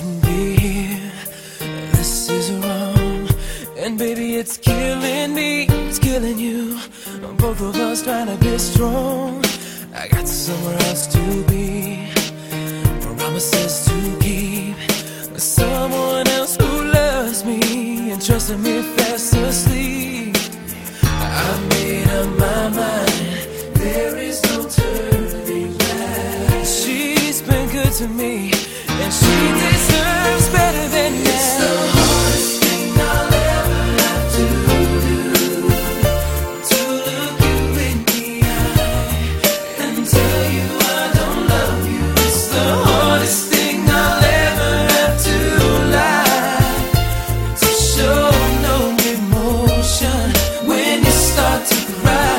shouldn't be here. This is wrong. And baby, it's killing me. It's killing you. Both of us trying to be strong. I got somewhere else to be. Promises to keep. Someone else who loves me and trusts me fast asleep. I made up my mind. There is no turning back. She's been good to me, and she deserves. You start to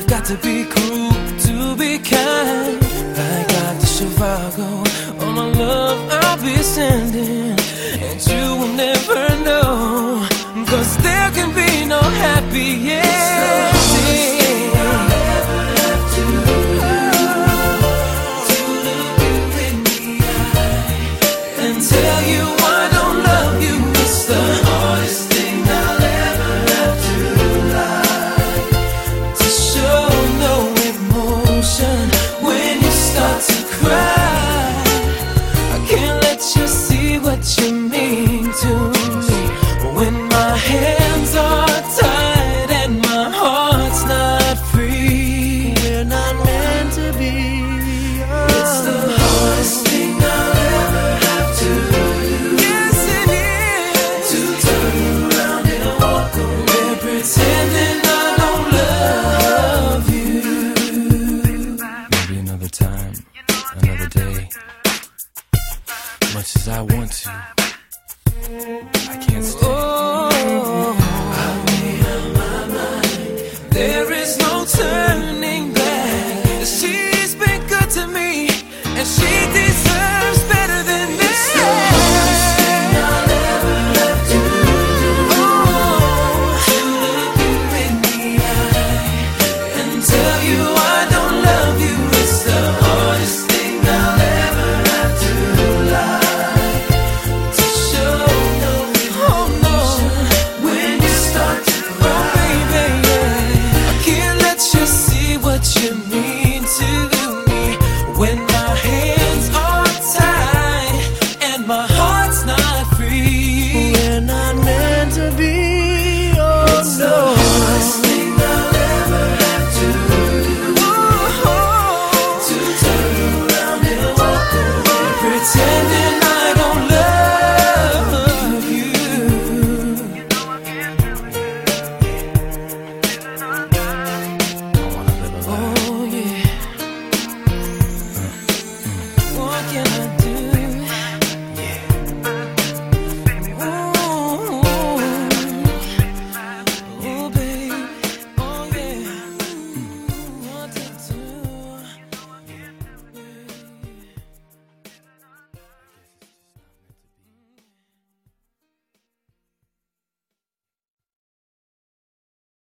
I've got to be cruel to be kind. Like Dr. Zhivago, all my love I'll be sending, and you will never know. Cause there can be no happy ending. I can't stand.